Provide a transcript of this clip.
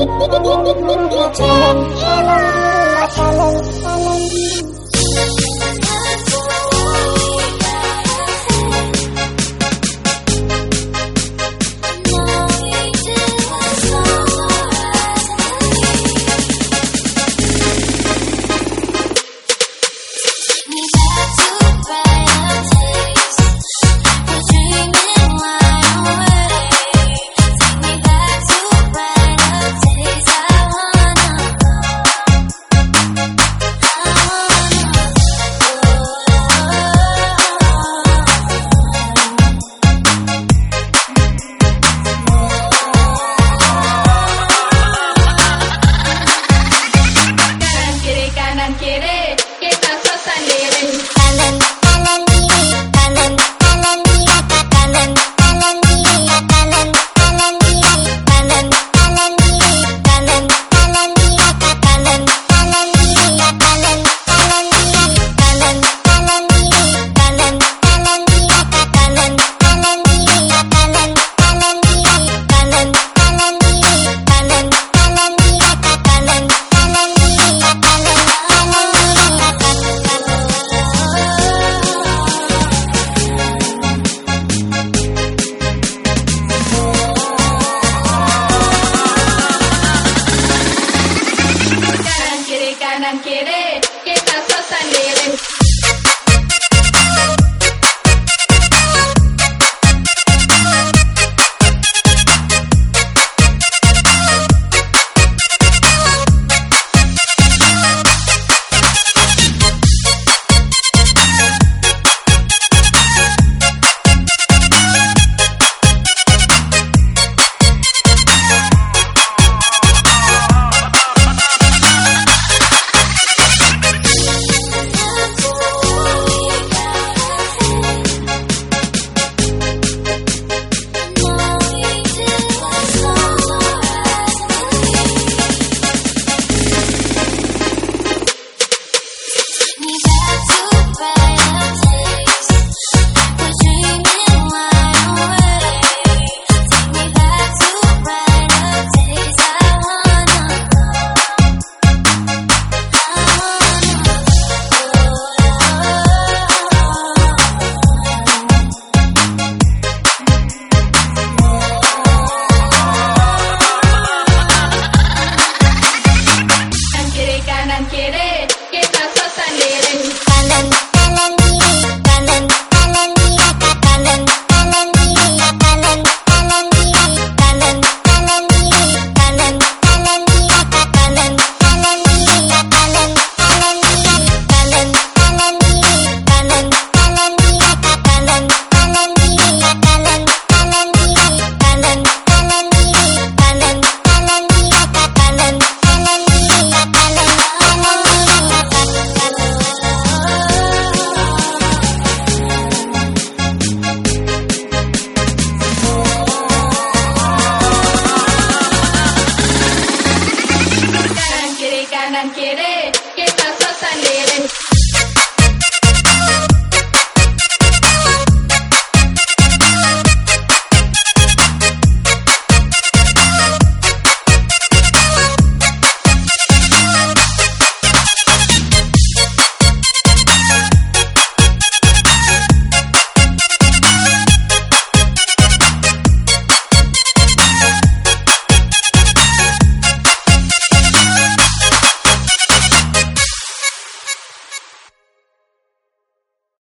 Channel, channel, channel. ¿Qué pasó, Sanel? ganar.